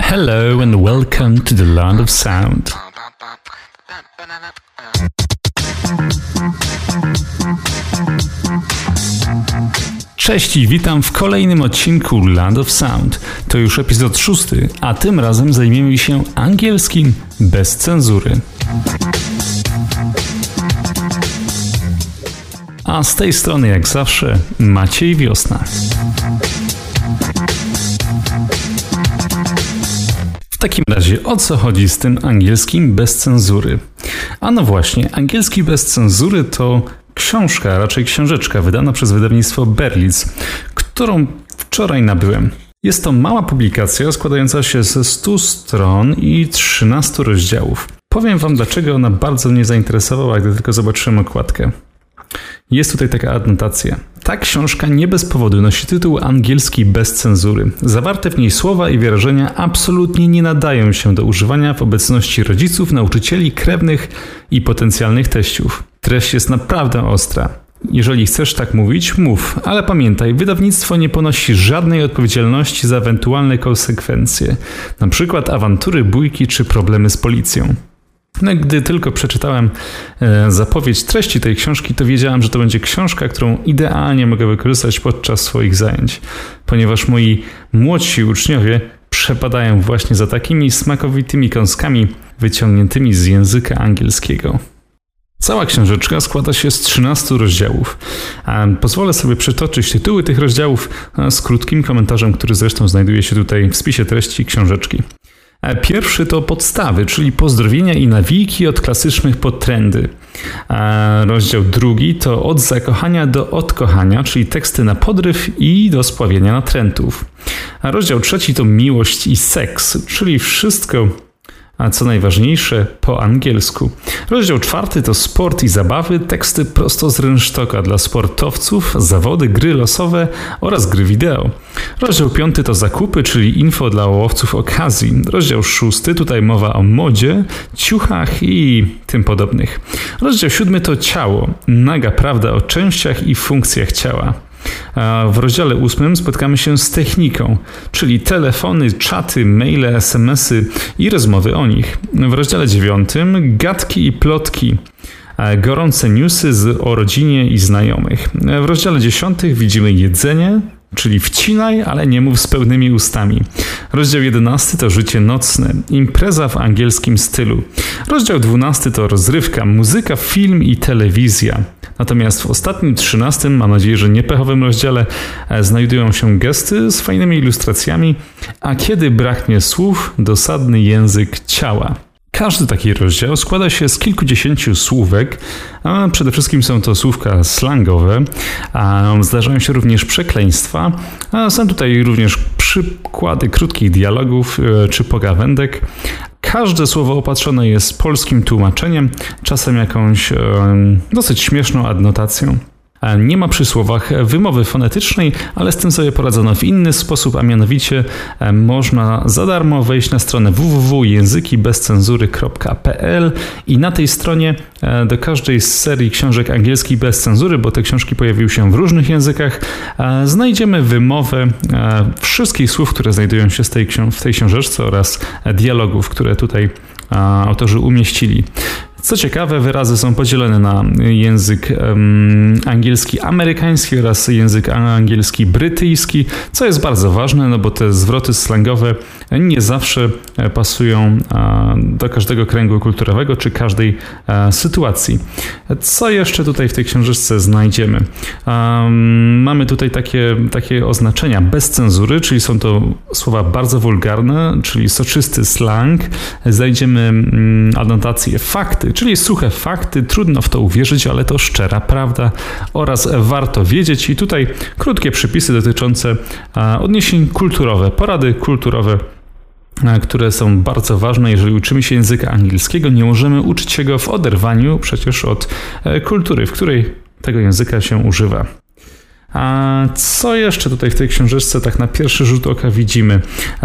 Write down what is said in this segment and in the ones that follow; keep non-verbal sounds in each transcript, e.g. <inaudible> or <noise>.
Hello and welcome to the land of sound. Cześć i witam w kolejnym odcinku Land of Sound. To już epizod szósty, a tym razem zajmiemy się angielskim bez cenzury. A z tej strony, jak zawsze, Maciej Wiosna. Takim razie, o co chodzi z tym angielskim bez cenzury? A no właśnie, angielski bez cenzury to książka, raczej książeczka wydana przez wydawnictwo Berlitz, którą wczoraj nabyłem. Jest to mała publikacja składająca się ze 100 stron i 13 rozdziałów. Powiem Wam, dlaczego ona bardzo mnie zainteresowała, gdy tylko zobaczyłem okładkę. Jest tutaj taka adnotacja. Ta książka nie bez powodu nosi tytuł angielski bez cenzury. Zawarte w niej słowa i wyrażenia absolutnie nie nadają się do używania w obecności rodziców, nauczycieli, krewnych i potencjalnych teściów. Treść jest naprawdę ostra. Jeżeli chcesz tak mówić, mów, ale pamiętaj, wydawnictwo nie ponosi żadnej odpowiedzialności za ewentualne konsekwencje, np. awantury, bójki czy problemy z policją. No, gdy tylko przeczytałem e, zapowiedź treści tej książki, to wiedziałem, że to będzie książka, którą idealnie mogę wykorzystać podczas swoich zajęć, ponieważ moi młodsi uczniowie przepadają właśnie za takimi smakowitymi kąskami wyciągniętymi z języka angielskiego. Cała książeczka składa się z 13 rozdziałów. Pozwolę sobie przytoczyć tytuły tych rozdziałów z krótkim komentarzem, który zresztą znajduje się tutaj w spisie treści książeczki. Pierwszy to podstawy, czyli pozdrowienia i nawiki od klasycznych podtrendy. Rozdział drugi to od zakochania do odkochania, czyli teksty na podryw i do spławienia natrętów. A rozdział trzeci to miłość i seks, czyli wszystko a co najważniejsze po angielsku. Rozdział czwarty to sport i zabawy, teksty prosto z rynsztoka dla sportowców, zawody, gry losowe oraz gry wideo. Rozdział piąty to zakupy, czyli info dla łowców okazji. Rozdział szósty tutaj mowa o modzie, ciuchach i tym podobnych. Rozdział siódmy to ciało, naga prawda o częściach i funkcjach ciała. W rozdziale ósmym spotkamy się z techniką, czyli telefony, czaty, maile, smsy i rozmowy o nich. W rozdziale dziewiątym gadki i plotki gorące newsy z, o rodzinie i znajomych. W rozdziale 10 widzimy jedzenie, czyli wcinaj, ale nie mów z pełnymi ustami. Rozdział 11 to życie nocne, impreza w angielskim stylu. Rozdział 12 to rozrywka, muzyka, film i telewizja. Natomiast w ostatnim 13, mam nadzieję, że niepechowym rozdziale e, znajdują się gesty z fajnymi ilustracjami, a kiedy braknie słów, dosadny język ciała. Każdy taki rozdział składa się z kilkudziesięciu słówek, a przede wszystkim są to słówka slangowe, a zdarzają się również przekleństwa, a są tutaj również przykłady krótkich dialogów e, czy pogawędek. Każde słowo opatrzone jest polskim tłumaczeniem, czasem jakąś dosyć śmieszną adnotacją. Nie ma przy słowach wymowy fonetycznej, ale z tym sobie poradzono w inny sposób, a mianowicie e, można za darmo wejść na stronę www.językibezcenzury.pl i na tej stronie e, do każdej z serii książek angielskich bez cenzury, bo te książki pojawiły się w różnych językach, e, znajdziemy wymowę wszystkich słów, które znajdują się w tej, w tej książeczce oraz dialogów, które tutaj autorzy umieścili. Co ciekawe, wyrazy są podzielone na język um, angielski amerykański oraz język angielski brytyjski, co jest bardzo ważne, no bo te zwroty slangowe nie zawsze e, pasują do każdego kręgu kulturowego czy każdej e, sytuacji. Co jeszcze tutaj w tej książeczce znajdziemy? Mamy tutaj takie, takie oznaczenia bez cenzury, czyli są to słowa bardzo wulgarne, czyli soczysty slang. Znajdziemy mm, adnotacje fakty, czyli suche fakty, trudno w to uwierzyć, ale to szczera prawda oraz warto wiedzieć. I tutaj krótkie przypisy dotyczące odniesień kulturowe, porady kulturowe które są bardzo ważne, jeżeli uczymy się języka angielskiego. Nie możemy uczyć się go w oderwaniu przecież od e, kultury, w której tego języka się używa. A co jeszcze tutaj w tej książeczce tak na pierwszy rzut oka widzimy?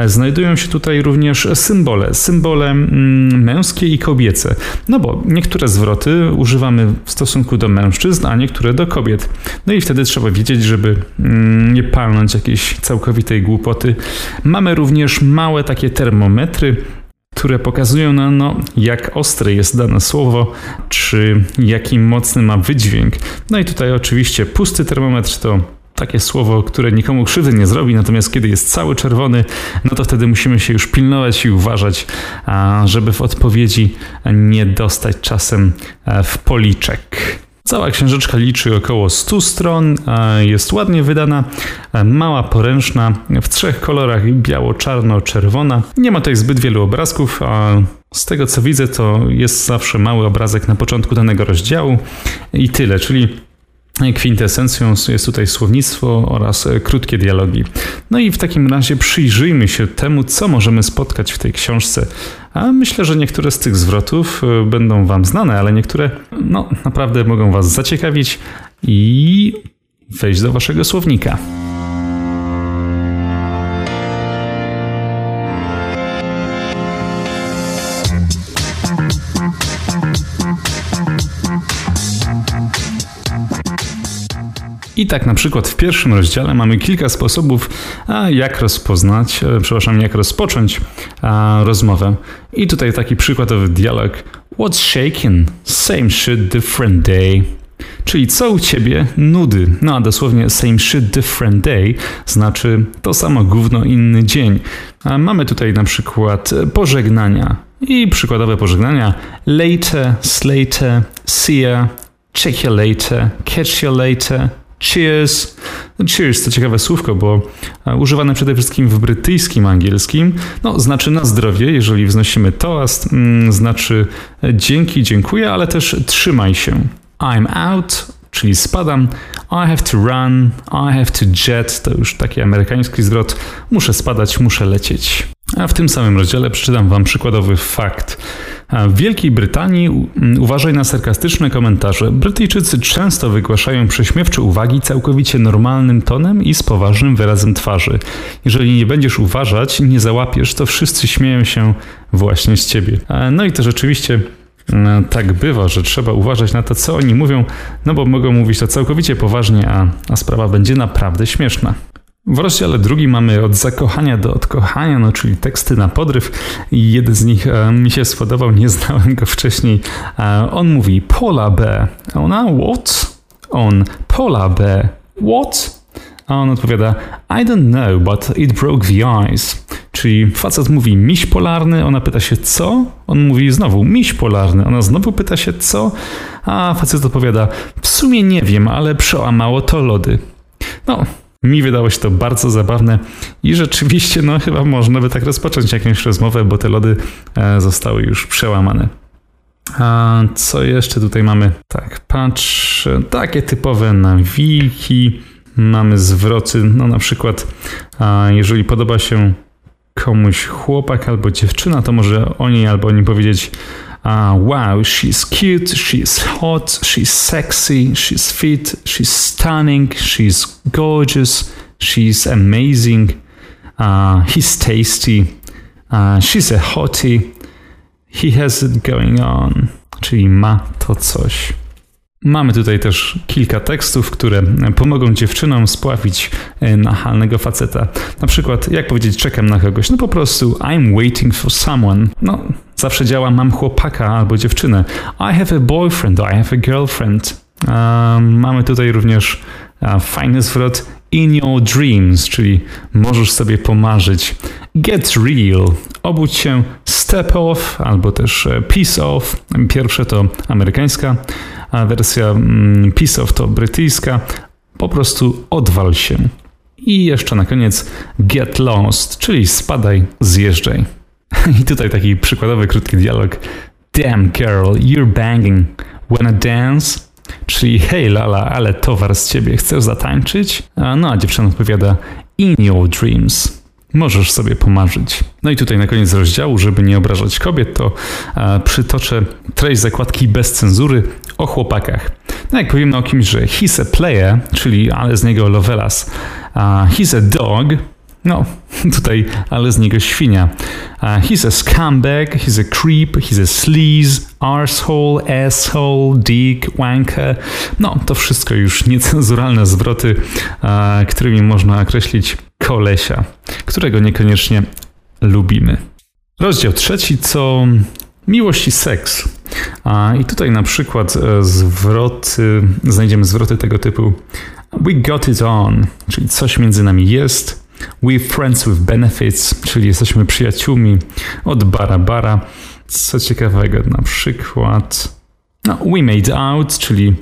Znajdują się tutaj również symbole, symbole mm, męskie i kobiece. No bo niektóre zwroty używamy w stosunku do mężczyzn, a niektóre do kobiet. No i wtedy trzeba wiedzieć, żeby mm, nie palnąć jakiejś całkowitej głupoty. Mamy również małe takie termometry, które pokazują nam, no, jak ostre jest dane słowo, czy jaki mocny ma wydźwięk. No i tutaj oczywiście pusty termometr to takie słowo, które nikomu krzywdy nie zrobi, natomiast kiedy jest cały czerwony, no to wtedy musimy się już pilnować i uważać, żeby w odpowiedzi nie dostać czasem e, w policzek. Cała książeczka liczy około 100 stron, jest ładnie wydana, mała, poręczna, w trzech kolorach biało-czarno-czerwona. Nie ma tutaj zbyt wielu obrazków, a z tego co widzę, to jest zawsze mały obrazek na początku danego rozdziału i tyle, czyli Kwintesencją jest tutaj słownictwo oraz e, krótkie dialogi. No i w takim razie przyjrzyjmy się temu, co możemy spotkać w tej książce. A myślę, że niektóre z tych zwrotów e, będą Wam znane, ale niektóre no, naprawdę mogą Was zaciekawić i wejść do Waszego słownika. I tak na przykład w pierwszym rozdziale mamy kilka sposobów, jak rozpoznać, e, przepraszam, jak rozpocząć rozmowę. I tutaj taki przykładowy dialog. What's shaking? Same shit, different day. Czyli co u ciebie? Nudy. No a dosłownie same shit, different day znaczy to samo gówno, inny dzień. A mamy tutaj na przykład pożegnania. I przykładowe pożegnania. Later, slater, see ya, check you later, catch you later, Cheers. No, cheers to ciekawe słówko, bo e, używane przede wszystkim w brytyjskim angielskim. No, znaczy na zdrowie, jeżeli wznosimy toast, mm, znaczy e, dzięki, dziękuję, ale też trzymaj się. I'm out, czyli spadam. I have to run, I have to jet, to już taki amerykański zwrot. Muszę spadać, muszę lecieć. A w tym samym rozdziale przeczytam Wam przykładowy fakt. W Wielkiej Brytanii uważaj na sarkastyczne komentarze. Brytyjczycy często wygłaszają prześmiewcze uwagi całkowicie normalnym tonem i z poważnym wyrazem twarzy. Jeżeli nie będziesz uważać, nie załapiesz, to wszyscy śmieją się właśnie z ciebie. No i to rzeczywiście tak bywa, że trzeba uważać na to, co oni mówią, no bo mogą mówić to całkowicie poważnie, a, a sprawa będzie naprawdę śmieszna. W rozdziale drugim mamy od zakochania do odkochania, no czyli teksty na podryw jeden z nich e, mi się spodobał, nie znałem go wcześniej. E, on mówi Pola B. Ona what? On Pola B. What? A on odpowiada I don't know, but it broke the ice. Czyli facet mówi miś polarny, ona pyta się co? On mówi znowu miś polarny, ona znowu pyta się co? A facet odpowiada w sumie nie wiem, ale przełamało to lody. No, mi wydało się to bardzo zabawne i rzeczywiście, no chyba można by tak rozpocząć jakąś rozmowę, bo te lody e, zostały już przełamane. A co jeszcze tutaj mamy? Tak, patrz, takie typowe nawiki. Mamy zwroty, no na przykład, jeżeli podoba się komuś chłopak albo dziewczyna, to może o niej albo o nim powiedzieć uh, wow, she's cute, she's hot, she's sexy, she's fit, she's stunning, she's gorgeous, she's amazing, uh, he's tasty, uh, she's a hottie, he has it going on, czyli ma to coś. Mamy tutaj też kilka tekstów, które pomogą dziewczynom spławić e, nachalnego faceta. Na przykład, jak powiedzieć, czekam na kogoś? No po prostu, I'm waiting for someone. No, zawsze działa, mam chłopaka albo dziewczynę. I have a boyfriend, I have a girlfriend. mamy tutaj również fajny zwrot in your dreams, czyli możesz sobie pomarzyć. Get real, obudź się, step off, albo też e, peace off. Pierwsze to amerykańska a wersja mm, Piece of to brytyjska. Po prostu odwal się. I jeszcze na koniec get lost, czyli spadaj, zjeżdżaj. <laughs> I tutaj taki przykładowy krótki dialog. Damn girl, you're banging. Wanna dance? Czyli hej lala, ale towar z ciebie, chcesz zatańczyć? No a dziewczyna odpowiada in your dreams. Możesz sobie pomarzyć. No i tutaj na koniec rozdziału, żeby nie obrażać kobiet, to przytoczę treść zakładki bez cenzury o chłopakach. No jak powiemy o kimś, że he's a player, czyli ale z niego Lovelas, he's a dog, no, <laughs> tutaj, ale z niego świnia. Uh, he's a scumbag, he's a creep, he's a sleaze, arsehole, asshole, dick, wanker. No, to wszystko już niecenzuralne zwroty, uh, którymi można określić kolesia, którego niekoniecznie lubimy. Rozdział trzeci, co miłość i seks. I tutaj na przykład e, zwroty, znajdziemy zwroty tego typu We got it on, czyli coś między nami jest. We friends with benefits, czyli jesteśmy przyjaciółmi od bara bara. Co ciekawego, na przykład no, we made out, czyli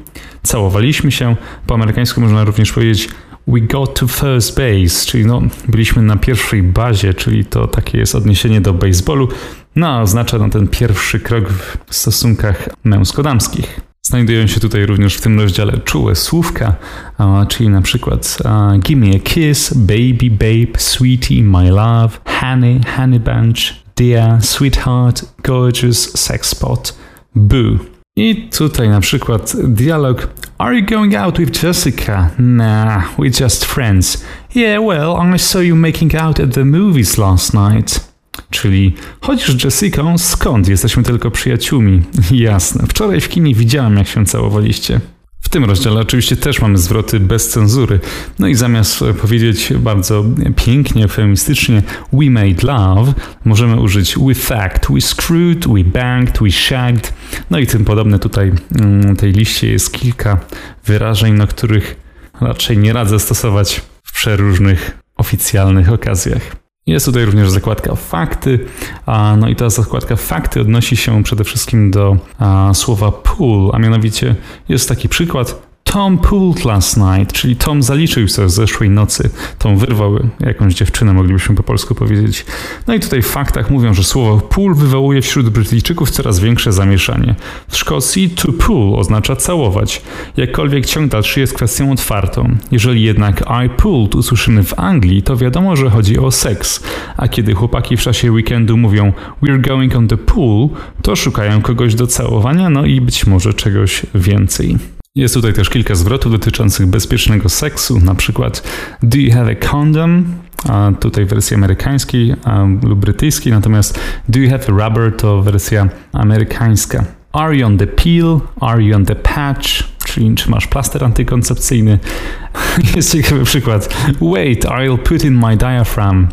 całowaliśmy się. Po amerykańsku można również powiedzieć we got to first base, czyli no, byliśmy na pierwszej bazie, czyli to takie jest odniesienie do baseballu. No, oznacza no, ten pierwszy krok w stosunkach męsko-damskich. Znajdują się tutaj również w tym rozdziale czułe słówka, czyli na przykład give me a kiss, baby, babe, sweetie, my love, honey, honey bunch, dear, sweetheart, gorgeous, sex spot, boo. I tutaj na przykład dialog Are you going out with Jessica? Nah, we're just friends. Yeah, well, I saw you making out at the movies last night. Czyli chodzisz Jessica, skąd? Jesteśmy tylko przyjaciółmi. <laughs> Jasne. Wczoraj w kinie widziałem, jak się całowaliście. W tym rozdziale oczywiście też mamy zwroty bez cenzury. No i zamiast powiedzieć bardzo pięknie, feministycznie we made love, możemy użyć we fucked, we screwed, we banged, we shagged. No i tym podobne tutaj mm, tej liście jest kilka wyrażeń, no których raczej nie radzę stosować w przeróżnych oficjalnych okazjach. Jest tutaj również zakładka fakty, no i ta zakładka fakty odnosi się przede wszystkim do słowa pool, a mianowicie jest taki przykład Tom pulled last night, czyli Tom zaliczył się z zeszłej nocy. Tom wyrwał jakąś dziewczynę, moglibyśmy po polsku powiedzieć. No i tutaj w faktach mówią, że słowo pull wywołuje wśród Brytyjczyków coraz większe zamieszanie. W Szkocji to pull oznacza całować. Jakkolwiek ciąg dalszy jest kwestią otwartą. Jeżeli jednak I pulled usłyszymy w Anglii, to wiadomo, że chodzi o seks. A kiedy chłopaki w czasie weekendu mówią we're going on the pool, to szukają kogoś do całowania, no i być może czegoś więcej. Jest tutaj też kilka zwrotów dotyczących bezpiecznego seksu, na przykład Do you have a condom? A tutaj wersji amerykańskiej lub brytyjskiej, natomiast Do you have a rubber to wersja amerykańska. Are you on the peel? Are you on the patch? Czyli czy masz plaster antykoncepcyjny? <laughs> Jest ciekawy przykład. Wait, I'll put in my diaphragm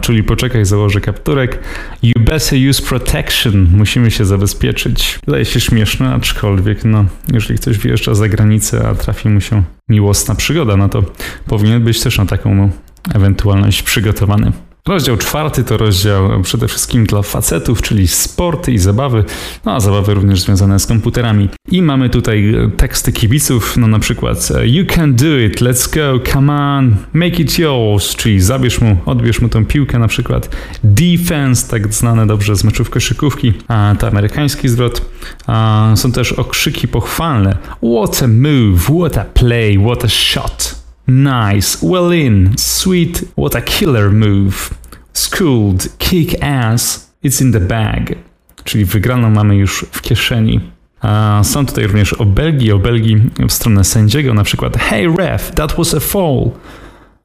czyli poczekaj, założę kapturek. You better use protection. Musimy się zabezpieczyć. Wydaje się śmieszne, aczkolwiek no, jeżeli ktoś wjeżdża za granicę, a trafi mu się miłosna przygoda, no to powinien być też na taką ewentualność przygotowany. Rozdział czwarty to rozdział przede wszystkim dla facetów, czyli sporty i zabawy, no a zabawy również związane z komputerami. I mamy tutaj teksty kibiców, no na przykład You can do it, let's go, come on, make it yours, czyli zabierz mu, odbierz mu tą piłkę na przykład. Defense, tak znane dobrze z meczów koszykówki, a to amerykański zwrot. A, są też okrzyki pochwalne. What a move, what a play, what a shot. Nice, well in, sweet, what a killer move. Schooled, kick ass, it's in the bag. Czyli wygraną mamy już w kieszeni. A są tutaj również obelgi, obelgi w stronę sędziego, na przykład Hey ref, that was a fall.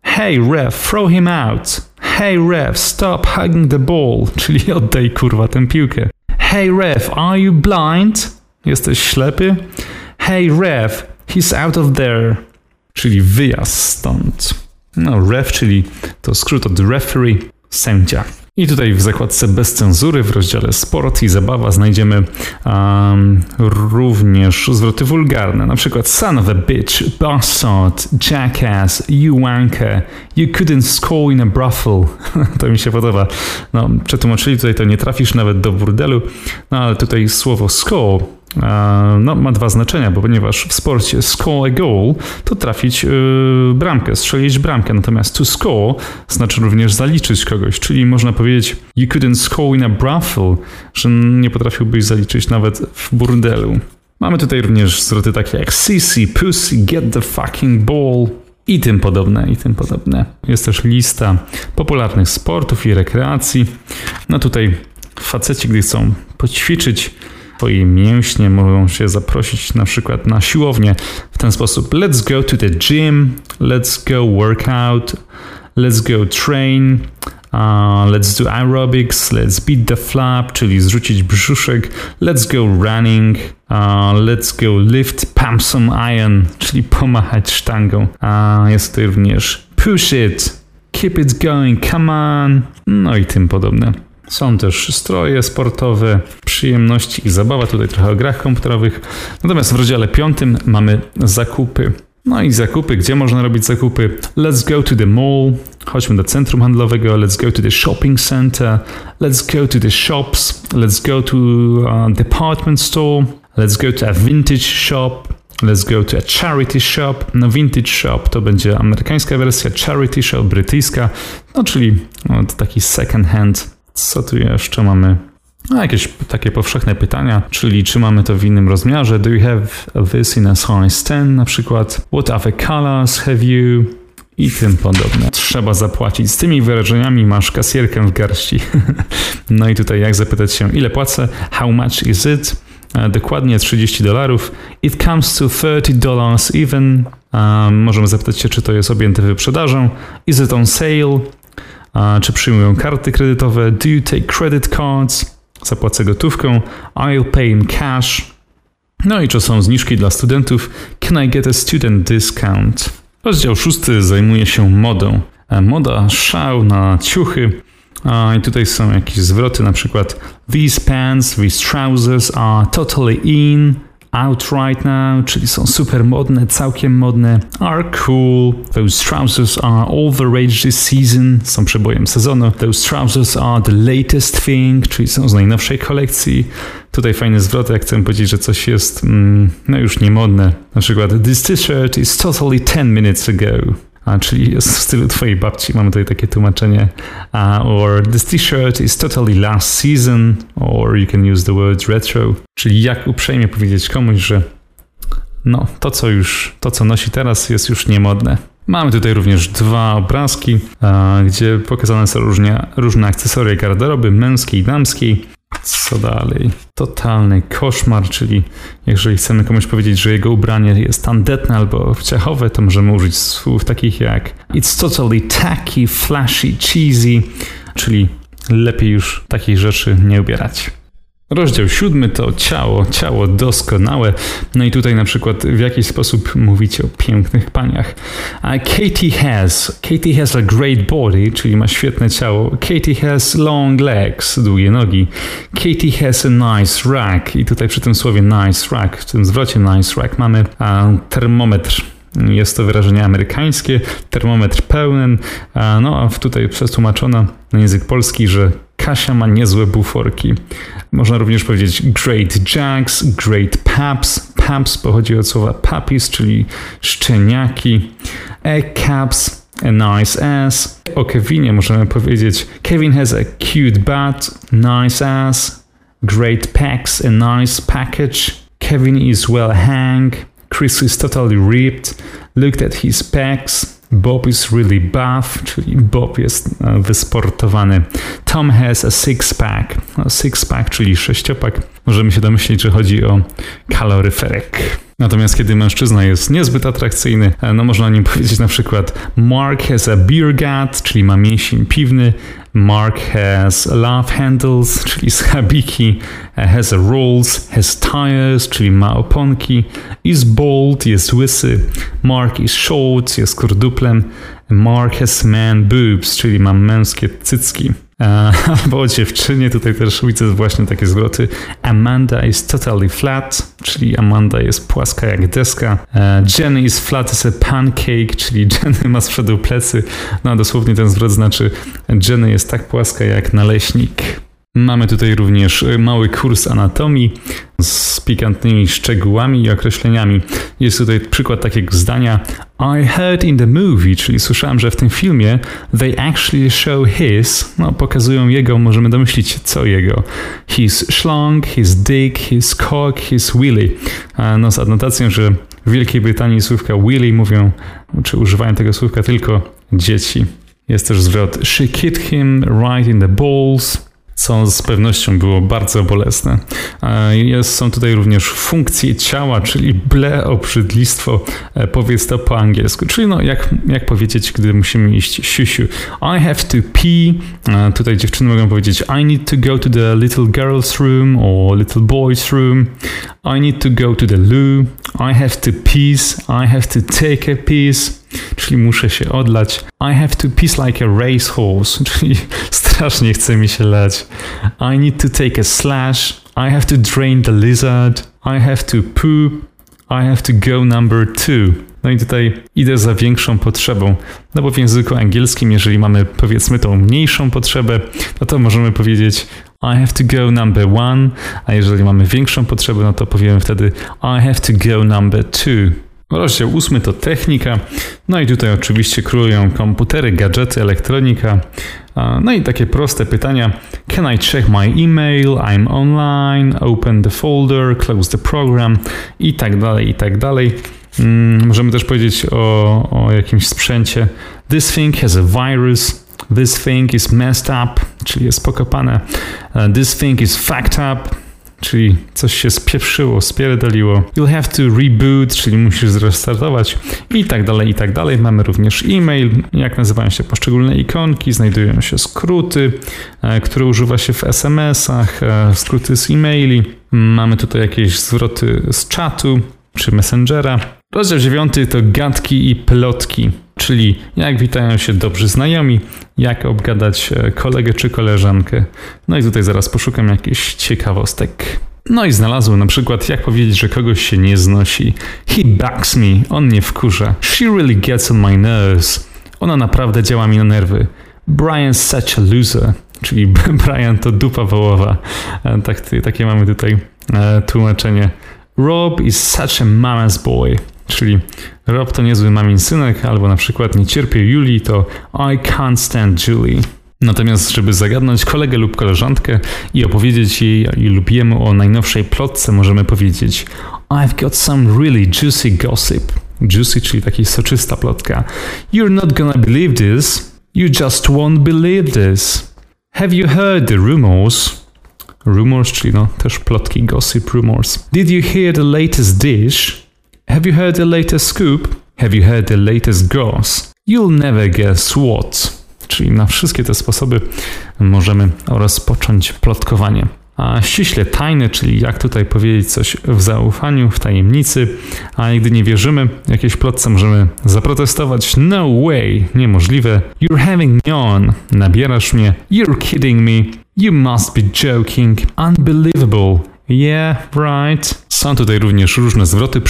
Hey ref, throw him out. Hey ref, stop hugging the ball. <laughs> Czyli oddaj kurwa tę piłkę. Hey ref, are you blind? Jesteś ślepy? Hey ref, he's out of there czyli wyjazd stąd. No, ref, czyli to skrót od referee, sędzia. I tutaj w zakładce bez cenzury w rozdziale sport i zabawa znajdziemy um, również zwroty wulgarne, na przykład son of a bitch, bastard, jackass, you wanker, you couldn't score in a brothel. <laughs> to mi się podoba. No, przetłumaczyli tutaj to nie trafisz nawet do burdelu, no ale tutaj słowo score no, ma dwa znaczenia, bo ponieważ w sporcie score a goal to trafić yy, bramkę, strzelić bramkę, natomiast to score znaczy również zaliczyć kogoś, czyli można powiedzieć you couldn't score in a brothel, że nie potrafiłbyś zaliczyć nawet w burdelu. Mamy tutaj również zwroty takie jak sissy, pussy, get the fucking ball, i tym podobne, i tym podobne. Jest też lista popularnych sportów i rekreacji. No tutaj faceci, gdy chcą poćwiczyć swoje mięśnie, mogą się zaprosić na przykład na siłownię w ten sposób. Let's go to the gym, let's go work out, let's go train, uh, let's do aerobics, let's beat the flap, czyli zrzucić brzuszek, let's go running, uh, let's go lift, pump some iron, czyli pomachać sztangą. Uh, jest tutaj również push it, keep it going, come on, no i tym podobne. Są też stroje sportowe, przyjemności i zabawa, tutaj trochę o grach komputerowych. Natomiast w rozdziale piątym mamy zakupy. No i zakupy, gdzie można robić zakupy? Let's go to the mall, chodźmy do centrum handlowego, let's go to the shopping center, let's go to the shops, let's go to a uh, department store, let's go to a vintage shop, Let's go to a charity shop. No vintage shop to będzie amerykańska wersja, charity shop brytyjska, no czyli no, taki second hand co tu jeszcze mamy? No, jakieś takie powszechne pytania, czyli czy mamy to w innym rozmiarze? Do you have this in a size 10 na przykład? What other colors have you? I tym podobne. Trzeba zapłacić. Z tymi wyrażeniami masz kasierkę w garści. <laughs> no i tutaj jak zapytać się, ile płacę? How much is it? E, dokładnie 30 dolarów. It comes to 30 dollars even. Um, możemy zapytać się, czy to jest objęte wyprzedażą. Is it on sale? Czy przyjmują karty kredytowe, do you take credit cards, zapłacę gotówką, I'll pay in cash, no i czy są zniżki dla studentów, can I get a student discount? Rozdział szósty zajmuje się modą. E, moda, szał na ciuchy, i tutaj są jakieś zwroty, na przykład These pants, these trousers are totally in out right now, czyli są super modne, całkiem modne, are cool, those trousers are all the rage this season, są przebojem sezonu, those trousers are the latest thing, czyli są z najnowszej kolekcji. Tutaj fajny zwrot, jak chcę powiedzieć, że coś jest, mm, no już nie modne. Na przykład, this t-shirt is totally 10 minutes ago a, czyli jest w stylu twojej babci, mamy tutaj takie tłumaczenie. Uh, or this t-shirt is totally last season, or you can use the word retro, czyli jak uprzejmie powiedzieć komuś, że no, to co już, to co nosi teraz jest już niemodne. Mamy tutaj również dwa obrazki, uh, gdzie pokazane są różnie, różne akcesoria garderoby męskiej i damskiej. Co dalej? Totalny koszmar, czyli jeżeli chcemy komuś powiedzieć, że jego ubranie jest tandetne albo wciachowe, to możemy użyć słów takich jak It's totally tacky, flashy, cheesy, czyli lepiej już takich rzeczy nie ubierać. Rozdział siódmy to ciało, ciało doskonałe. No i tutaj na przykład w jakiś sposób mówicie o pięknych paniach. A Katie has, Katie has a great body, czyli ma świetne ciało. Katie has long legs, długie nogi. Katie has a nice rack. I tutaj przy tym słowie nice rack, w tym zwrocie nice rack mamy termometr. Jest to wyrażenie amerykańskie, termometr pełen, no a tutaj przetłumaczono na język polski, że Kasia ma niezłe buforki. Można również powiedzieć great jacks, great paps. Paps pochodzi od słowa puppies, czyli szczeniaki. Egg caps, a nice ass. O Kevinie możemy powiedzieć Kevin has a cute butt, nice ass. Great packs, a nice package. Kevin is well hang. Chris is totally ripped. Looked at his pecs. Bob is really buff, czyli Bob jest e, wysportowany. Tom has a six-pack. No, six-pack, czyli sześciopak. Możemy się domyślić, że chodzi o kaloryferek. Natomiast kiedy mężczyzna jest niezbyt atrakcyjny, e, no można o nim <laughs> powiedzieć na przykład Mark has a beer gut, czyli ma mięsień piwny, Mark has love handles, czyli schabiki, has a rolls, has tires, czyli ma oponki, is bald, jest łysy, Mark is short, jest kurduplem, Mark has man boobs, czyli ma męskie cycki. <laughs> Albo o dziewczynie, tutaj też widzę właśnie takie zwroty. Amanda is totally flat, czyli Amanda jest płaska jak deska. E, Jenny is flat as a pancake, czyli <laughs> Jenny ma z przodu plecy. No a dosłownie ten zwrot znaczy Jenny jest tak płaska jak naleśnik. Mamy tutaj również mały kurs anatomii z pikantnymi szczegółami i określeniami. Jest tutaj przykład takiego zdania I heard in the movie, czyli słyszałem, że w tym filmie they actually show his, no pokazują jego, możemy domyślić co jego. His schlong, his dick, his cock, his willy. No z adnotacją, że W Wielkiej Brytanii słówka Willy mówią, czy używają tego słówka tylko dzieci. Jest też zwrot She kicked him right in the balls co z pewnością było bardzo bolesne. Jest, są tutaj również funkcje ciała, czyli ble, obrzydlistwo, e, powiedz to po angielsku. Czyli no, jak, jak powiedzieć, gdy musimy iść siusiu. I have to pee. Tutaj dziewczyny mogą powiedzieć I need to go to the little girl's room or little boy's room. I need to go to the loo. I have to piss. I have to take a piss. Czyli muszę się odlać. I have to piss like a racehorse. <laughs> Czyli strasznie chce mi się lać. I need to take a slash. I have to drain the lizard. I have to poop. I have to go number two. No i tutaj idę za większą potrzebą. No bo w języku angielskim, jeżeli mamy powiedzmy tą mniejszą potrzebę, no to możemy powiedzieć I have to go number one, a jeżeli mamy większą potrzebę, no to powiemy wtedy I have to go number two. Rozdział ósmy to technika. No i tutaj oczywiście królują komputery, gadżety, elektronika. No i takie proste pytania. Can I check my email? I'm online. Open the folder, close the program i tak dalej, i tak dalej. Mm, możemy też powiedzieć o, o jakimś sprzęcie. This thing has a virus. This thing is messed up, czyli jest pokopane. Uh, this thing is fucked up czyli coś się spieprzyło, spierdoliło. You'll have to reboot, czyli musisz zrestartować i tak dalej, i tak dalej. Mamy również e-mail, jak nazywają się poszczególne ikonki, znajdują się skróty, e, które używa się w SMS-ach, e, skróty z e-maili. Mamy tutaj jakieś zwroty z czatu czy messengera. Rozdział dziewiąty to gadki i plotki, czyli jak witają się dobrzy znajomi, jak obgadać e, kolegę czy koleżankę. No i tutaj zaraz poszukam jakichś ciekawostek. No i znalazłem na przykład, jak powiedzieć, że kogoś się nie znosi. He bugs me, on mnie wkurza. She really gets on my nerves. Ona naprawdę działa mi na nerwy. Brian's such a loser, czyli <laughs> Brian to dupa wołowa. E, tak, takie mamy tutaj e, tłumaczenie. Rob is such a mama's boy. Czyli Rob to niezły mamin synek, albo na przykład nie cierpię Julii, to I can't stand Julie. Natomiast, żeby zagadnąć kolegę lub koleżankę i opowiedzieć jej lub jemu o najnowszej plotce, możemy powiedzieć I've got some really juicy gossip. Juicy, czyli taki soczysta plotka. You're not gonna believe this. You just won't believe this. Have you heard the rumors? Rumors, czyli no też plotki, gossip, rumors. Did you hear the latest dish? Have you heard the latest scoop? Have you heard the latest goss? You'll never guess what. Czyli na wszystkie te sposoby możemy rozpocząć plotkowanie. A ściśle tajne, czyli jak tutaj powiedzieć coś w zaufaniu, w tajemnicy, a gdy nie wierzymy jakiejś plotce, możemy zaprotestować No way, niemożliwe. You're having me on, nabierasz mnie. You're kidding me. You must be joking. Unbelievable. Yeah, right. Są tutaj również różne zwroty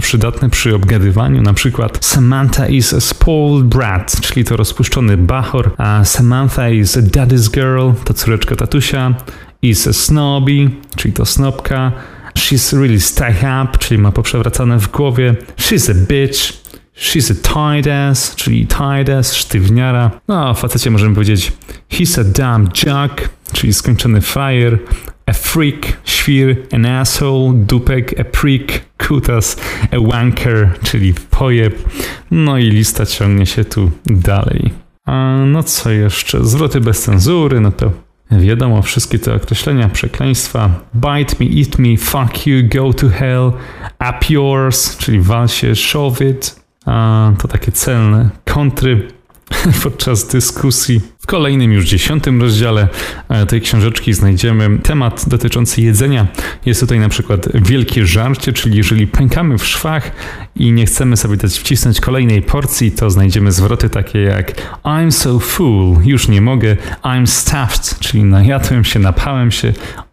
przydatne przy obgadywaniu, na przykład Samantha is a spoiled brat, czyli to rozpuszczony bachor, a Samantha is a daddy's girl, to córeczka tatusia, is a snobby, czyli to snobka, she's really stuck up, czyli ma poprzewracane w głowie, she's a bitch, She's a tight ass, czyli tight ass, sztywniara. No, o facecie możemy powiedzieć He's a damn jack, czyli skończony fire a freak, świr, an asshole, dupek, a prick, kutas, a wanker, czyli pojeb. No i lista ciągnie się tu dalej. A no co jeszcze? Zwroty bez cenzury, no to wiadomo, wszystkie te określenia, przekleństwa. Bite me, eat me, fuck you, go to hell, up yours, czyli wal się, shove it. A, to takie celne kontry <laughs> podczas dyskusji. W kolejnym już dziesiątym rozdziale e, tej książeczki znajdziemy temat dotyczący jedzenia. Jest tutaj na przykład wielkie żarcie, czyli jeżeli pękamy w szwach i nie chcemy sobie dać wcisnąć kolejnej porcji, to znajdziemy zwroty takie jak I'm so full, już nie mogę, I'm stuffed, czyli najadłem się, napałem się,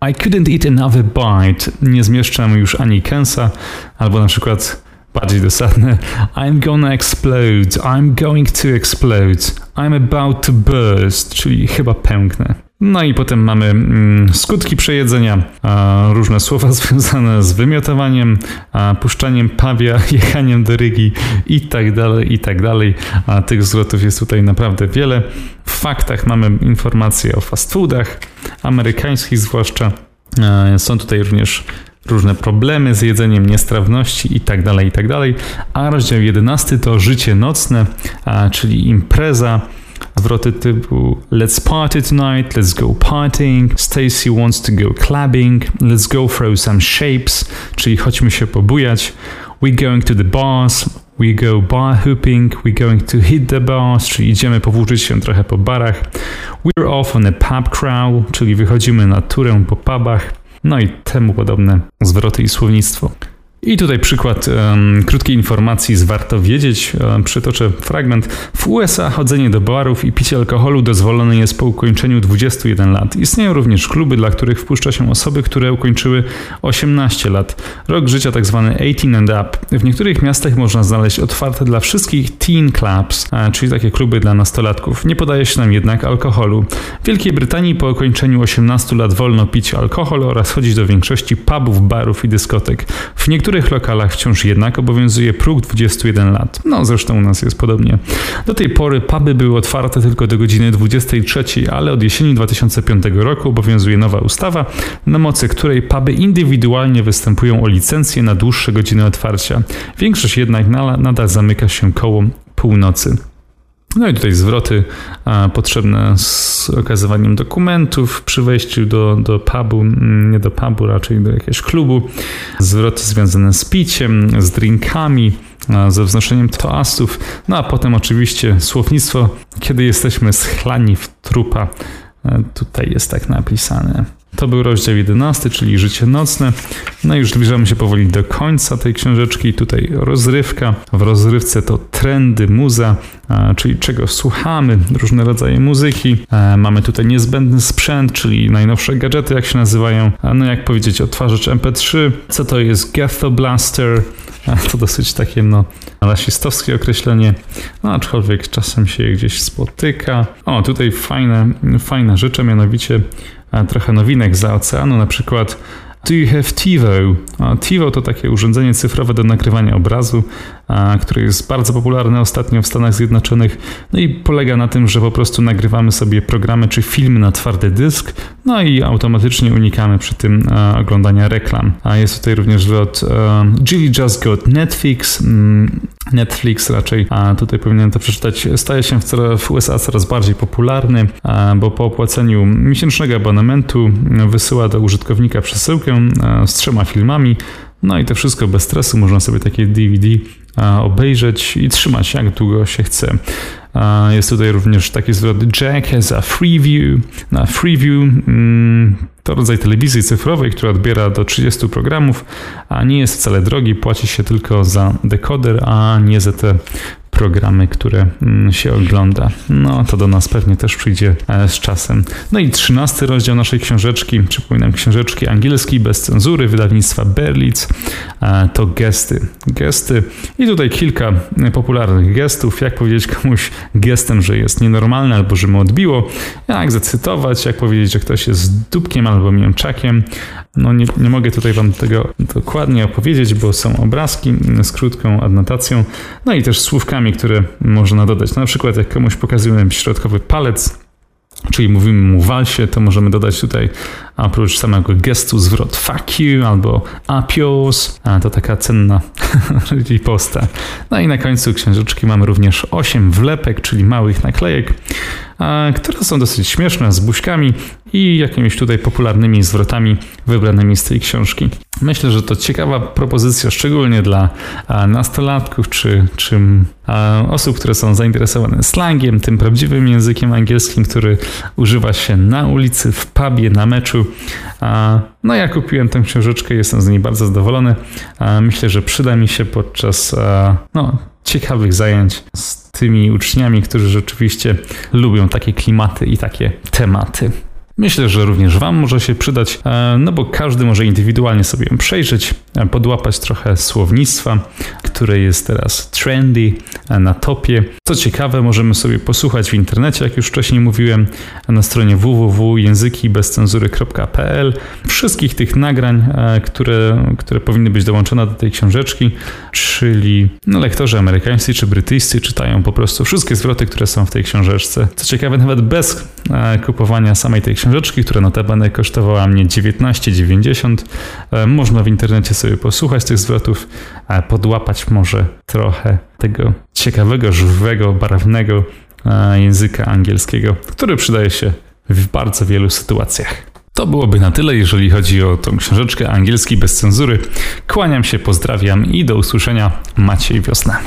I couldn't eat another bite, nie zmieszczam już ani kęsa, albo na przykład bardziej dosadne. I'm gonna explode, I'm going to explode, I'm about to burst, czyli chyba pęknę. No i potem mamy mm, skutki przejedzenia, a, różne słowa <laughs> związane z wymiotowaniem, a, puszczaniem pawia, <laughs> jechaniem do rygi i tak dalej, i tak dalej. A tych zwrotów jest tutaj naprawdę wiele. W faktach mamy informacje o fast foodach, amerykańskich zwłaszcza. Są tutaj również różne problemy z jedzeniem, niestrawności itd., tak itd. Tak a rozdział 11 to życie nocne, czyli impreza, Zwroty typu Let's party tonight, let's go partying, Stacy wants to go clubbing, let's go throw some shapes, czyli chodźmy się pobujać, we're going to the bars, we go bar hooping, we're going to hit the bars, czyli idziemy powłóczyć się trochę po barach, we're off on a pub crawl, czyli wychodzimy na turę po pubach, no i temu podobne zwroty i słownictwo. I tutaj przykład um, krótkiej informacji z Warto Wiedzieć. Um, przytoczę fragment. W USA chodzenie do barów i picie alkoholu dozwolone jest po ukończeniu 21 lat. Istnieją również kluby, dla których wpuszcza się osoby, które ukończyły 18 lat. Rok życia tzw. Tak 18 and up. W niektórych miastach można znaleźć otwarte dla wszystkich teen clubs, a, czyli takie kluby dla nastolatków. Nie podaje się nam jednak alkoholu. W Wielkiej Brytanii po ukończeniu 18 lat wolno pić alkohol oraz chodzić do większości pubów, barów i dyskotek. W niektórych niektórych lokalach wciąż jednak obowiązuje próg 21 lat. No zresztą u nas jest podobnie. Do tej pory puby były otwarte tylko do godziny 23, ale od jesieni 2005 roku obowiązuje nowa ustawa, na mocy której puby indywidualnie występują o licencję na dłuższe godziny otwarcia. Większość jednak nadal zamyka się koło północy. No i tutaj zwroty potrzebne z okazywaniem dokumentów przy wejściu do, do pubu, nie do pubu, raczej do jakiegoś klubu. Zwroty związane z piciem, z drinkami, ze wznoszeniem toastów. No a potem oczywiście słownictwo, kiedy jesteśmy schlani w trupa. A, tutaj jest tak napisane. To był rozdział 11, czyli życie nocne. No i już zbliżamy się powoli do końca tej książeczki. Tutaj rozrywka. W rozrywce to trendy, muza, czyli czego słuchamy, różne rodzaje muzyki. Mamy tutaj niezbędny sprzęt, czyli najnowsze gadżety, jak się nazywają. No jak powiedzieć, odtwarzacz MP3. Co to jest Ghetto Blaster? To dosyć takie no rasistowskie określenie, no aczkolwiek czasem się gdzieś spotyka. O, tutaj fajne, fajne rzeczy, mianowicie trochę nowinek za oceanu, na przykład Do you have TiVo? TiVo to takie urządzenie cyfrowe do nagrywania obrazu, które jest bardzo popularne ostatnio w Stanach Zjednoczonych. No i polega na tym, że po prostu nagrywamy sobie programy czy filmy na twardy dysk, no i automatycznie unikamy przy tym oglądania reklam. A jest tutaj również zwrot Jilly just got Netflix. Mm, Netflix raczej, a tutaj powinienem to przeczytać, staje się w, w USA coraz bardziej popularny, bo po opłaceniu miesięcznego abonamentu wysyła do użytkownika przesyłkę z trzema filmami, no i to wszystko bez stresu, można sobie takie DVD obejrzeć i trzymać jak długo się chce. Jest tutaj również taki zwrot Jack has a freeview. Na freeview mm, to rodzaj telewizji cyfrowej, która odbiera do 30 programów, a nie jest wcale drogi, płaci się tylko za dekoder, a nie za te programy, które mm, się ogląda. No to do nas pewnie też przyjdzie e, z czasem. No i trzynasty rozdział naszej książeczki, przypominam książeczki angielskiej bez cenzury wydawnictwa Berlitz, e, to gesty. Gesty i tutaj kilka popularnych gestów, jak powiedzieć komuś gestem, że jest nienormalny albo że mu odbiło, jak zacytować, jak powiedzieć, że ktoś jest dupkiem albo mięczakiem. No nie, nie mogę tutaj wam tego dokładnie opowiedzieć, bo są obrazki z krótką adnotacją, no i też słówkami które można dodać. Na przykład jak komuś pokazujemy środkowy palec, czyli mówimy mu walsie, to możemy dodać tutaj oprócz samego gestu zwrot fuck you albo apios, a to taka cenna <laughs> posta. No i na końcu książeczki mamy również 8 wlepek, czyli małych naklejek, które są dosyć śmieszne, z buźkami i jakimiś tutaj popularnymi zwrotami wybranymi z tej książki. Myślę, że to ciekawa propozycja, szczególnie dla nastolatków czy, czy osób, które są zainteresowane slangiem, tym prawdziwym językiem angielskim, który używa się na ulicy, w pubie, na meczu. No ja kupiłem tę książeczkę, jestem z niej bardzo zadowolony. Myślę, że przyda mi się podczas no, ciekawych zajęć z tymi uczniami, którzy rzeczywiście lubią takie klimaty i takie tematy. Myślę, że również Wam może się przydać, no bo każdy może indywidualnie sobie ją przejrzeć podłapać trochę słownictwa, które jest teraz trendy, na topie. Co ciekawe, możemy sobie posłuchać w internecie, jak już wcześniej mówiłem, na stronie www.językibezcenzury.pl wszystkich tych nagrań, które, które powinny być dołączone do tej książeczki, czyli no, lektorzy amerykańscy czy brytyjscy czytają po prostu wszystkie zwroty, które są w tej książeczce. Co ciekawe, nawet bez kupowania samej tej książeczki, która notabene kosztowała mnie 19,90, można w internecie sobie posłuchać tych zwrotów, podłapać może trochę tego ciekawego, żywego, barwnego języka angielskiego, który przydaje się w bardzo wielu sytuacjach. To byłoby na tyle, jeżeli chodzi o tą książeczkę angielski bez cenzury. Kłaniam się, pozdrawiam i do usłyszenia. Maciej Wiosna.